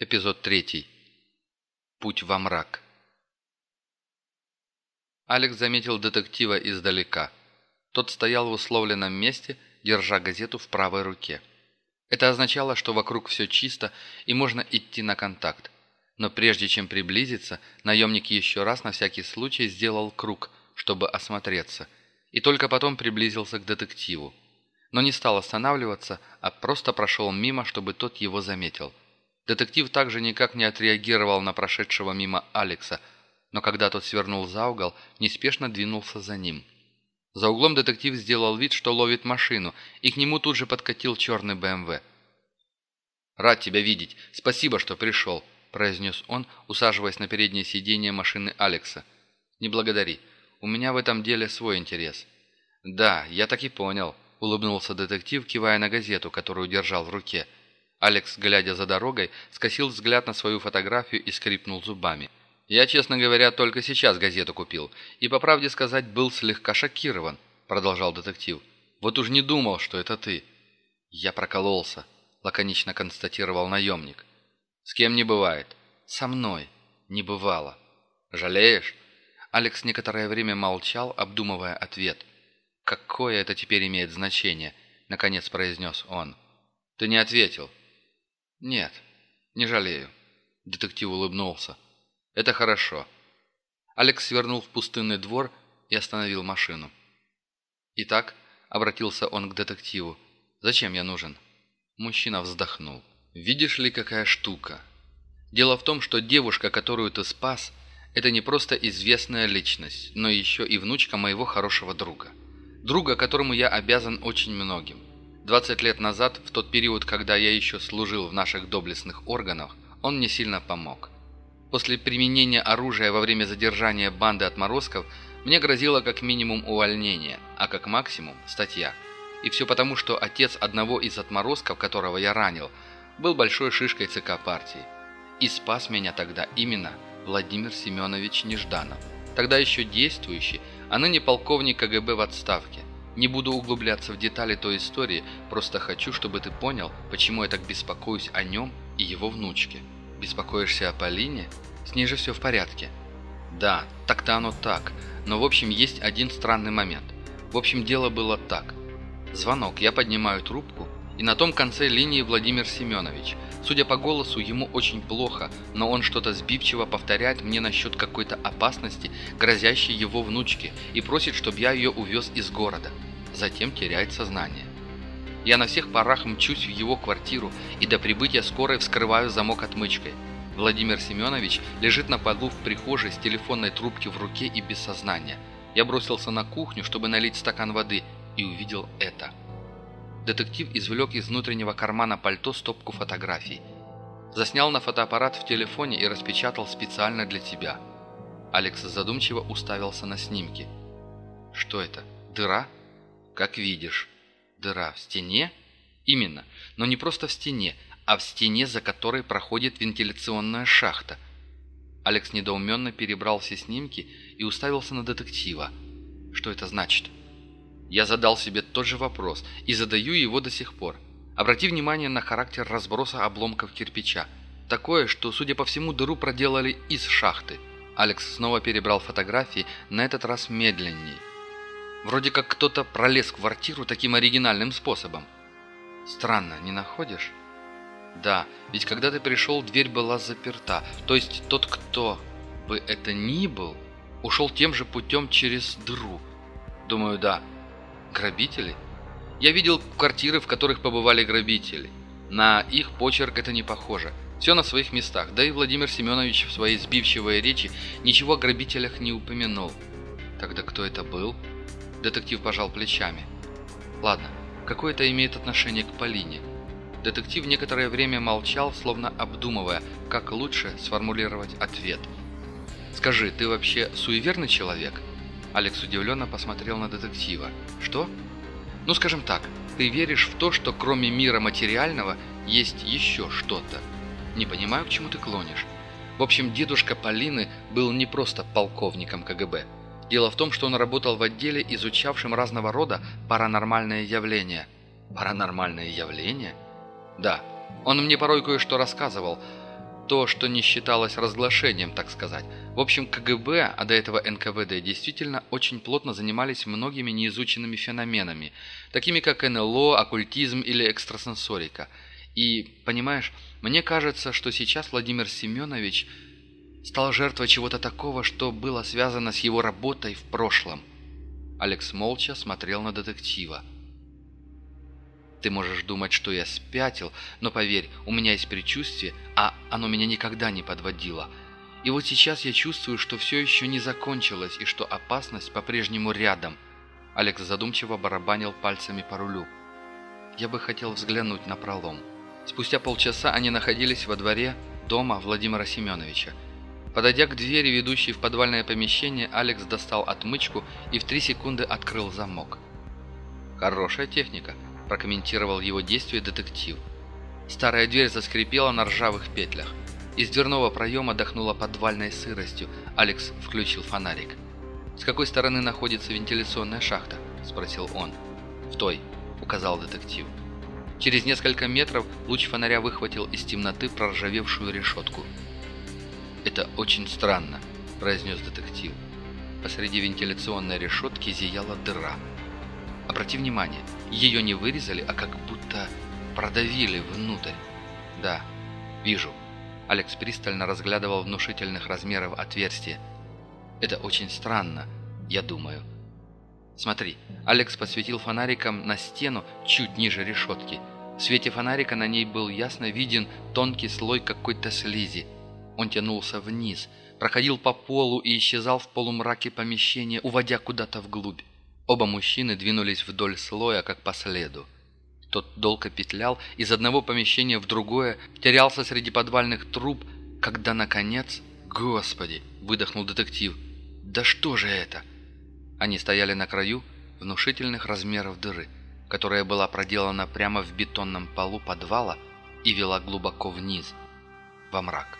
Эпизод третий. Путь во мрак. Алекс заметил детектива издалека. Тот стоял в условленном месте, держа газету в правой руке. Это означало, что вокруг все чисто и можно идти на контакт. Но прежде чем приблизиться, наемник еще раз на всякий случай сделал круг, чтобы осмотреться, и только потом приблизился к детективу. Но не стал останавливаться, а просто прошел мимо, чтобы тот его заметил – Детектив также никак не отреагировал на прошедшего мимо Алекса, но когда тот свернул за угол, неспешно двинулся за ним. За углом детектив сделал вид, что ловит машину, и к нему тут же подкатил черный БМВ. «Рад тебя видеть. Спасибо, что пришел», – произнес он, усаживаясь на переднее сиденье машины Алекса. «Не благодари. У меня в этом деле свой интерес». «Да, я так и понял», – улыбнулся детектив, кивая на газету, которую держал в руке – Алекс, глядя за дорогой, скосил взгляд на свою фотографию и скрипнул зубами. «Я, честно говоря, только сейчас газету купил, и, по правде сказать, был слегка шокирован», — продолжал детектив. «Вот уж не думал, что это ты». «Я прокололся», — лаконично констатировал наемник. «С кем не бывает?» «Со мной. Не бывало». «Жалеешь?» Алекс некоторое время молчал, обдумывая ответ. «Какое это теперь имеет значение?» — наконец произнес он. «Ты не ответил. «Нет, не жалею», — детектив улыбнулся. «Это хорошо». Алекс свернул в пустынный двор и остановил машину. «Итак», — обратился он к детективу, — «зачем я нужен?» Мужчина вздохнул. «Видишь ли, какая штука? Дело в том, что девушка, которую ты спас, это не просто известная личность, но еще и внучка моего хорошего друга. Друга, которому я обязан очень многим. 20 лет назад, в тот период, когда я еще служил в наших доблестных органах, он мне сильно помог. После применения оружия во время задержания банды отморозков мне грозило как минимум увольнение, а как максимум – статья. И все потому, что отец одного из отморозков, которого я ранил, был большой шишкой ЦК партии. И спас меня тогда именно Владимир Семенович Нежданов, тогда еще действующий, а ныне полковник КГБ в отставке. Не буду углубляться в детали той истории, просто хочу, чтобы ты понял, почему я так беспокоюсь о нем и его внучке. Беспокоишься о Полине? С ней же все в порядке. Да, так-то оно так, но в общем есть один странный момент. В общем дело было так. Звонок, я поднимаю трубку, и на том конце линии Владимир Семенович. Судя по голосу, ему очень плохо, но он что-то сбивчиво повторяет мне насчет какой-то опасности, грозящей его внучке, и просит, чтобы я ее увез из города затем теряет сознание. Я на всех парах мчусь в его квартиру и до прибытия скорой вскрываю замок отмычкой. Владимир Семенович лежит на полу в прихожей с телефонной трубки в руке и без сознания. Я бросился на кухню, чтобы налить стакан воды, и увидел это. Детектив извлек из внутреннего кармана пальто стопку фотографий. Заснял на фотоаппарат в телефоне и распечатал специально для тебя. Алекс задумчиво уставился на снимки. «Что это? Дыра?» «Как видишь». «Дыра в стене?» «Именно. Но не просто в стене, а в стене, за которой проходит вентиляционная шахта». Алекс недоуменно перебрал все снимки и уставился на детектива. «Что это значит?» Я задал себе тот же вопрос и задаю его до сих пор. Обрати внимание на характер разброса обломков кирпича. Такое, что, судя по всему, дыру проделали из шахты. Алекс снова перебрал фотографии, на этот раз медленнее. Вроде как кто-то пролез в квартиру таким оригинальным способом. Странно, не находишь? Да, ведь когда ты пришел, дверь была заперта. То есть тот, кто бы это ни был, ушел тем же путем через дыру. Думаю, да. Грабители? Я видел квартиры, в которых побывали грабители. На их почерк это не похоже. Все на своих местах, да и Владимир Семенович в своей сбивчивой речи ничего о грабителях не упомянул. Тогда кто это был? Детектив пожал плечами. Ладно, какое это имеет отношение к Полине? Детектив некоторое время молчал, словно обдумывая, как лучше сформулировать ответ. «Скажи, ты вообще суеверный человек?» Алекс удивленно посмотрел на детектива. «Что?» «Ну, скажем так, ты веришь в то, что кроме мира материального есть еще что-то. Не понимаю, к чему ты клонишь. В общем, дедушка Полины был не просто полковником КГБ. Дело в том, что он работал в отделе, изучавшем разного рода паранормальные явления. Паранормальные явления? Да. Он мне порой кое-что рассказывал. то, что не считалось разглашением, так сказать. В общем, КГБ, а до этого НКВД, действительно очень плотно занимались многими неизученными феноменами, такими как НЛО, оккультизм или экстрасенсорика. И, понимаешь, мне кажется, что сейчас Владимир Семенович стал жертвой чего-то такого, что было связано с его работой в прошлом. Алекс молча смотрел на детектива. Ты можешь думать, что я спятил, но поверь, у меня есть предчувствие, а оно меня никогда не подводило. И вот сейчас я чувствую, что все еще не закончилось и что опасность по-прежнему рядом. Алекс задумчиво барабанил пальцами по рулю. Я бы хотел взглянуть на пролом. Спустя полчаса они находились во дворе дома Владимира Семеновича. Подойдя к двери, ведущей в подвальное помещение, Алекс достал отмычку и в три секунды открыл замок. «Хорошая техника», прокомментировал его действие детектив. Старая дверь заскрипела на ржавых петлях. Из дверного проема дохнуло подвальной сыростью. Алекс включил фонарик. «С какой стороны находится вентиляционная шахта?» – спросил он. «В той», – указал детектив. Через несколько метров луч фонаря выхватил из темноты проржавевшую решетку. «Это очень странно», – произнес детектив. Посреди вентиляционной решетки зияла дыра – Обрати внимание, ее не вырезали, а как будто продавили внутрь. Да, вижу. Алекс пристально разглядывал внушительных размеров отверстие. Это очень странно, я думаю. Смотри, Алекс посветил фонариком на стену чуть ниже решетки. В свете фонарика на ней был ясно виден тонкий слой какой-то слизи. Он тянулся вниз, проходил по полу и исчезал в полумраке помещения, уводя куда-то вглубь. Оба мужчины двинулись вдоль слоя, как по следу. Тот долго петлял из одного помещения в другое, терялся среди подвальных труб, когда, наконец... «Господи!» — выдохнул детектив. «Да что же это?» Они стояли на краю внушительных размеров дыры, которая была проделана прямо в бетонном полу подвала и вела глубоко вниз, во мрак.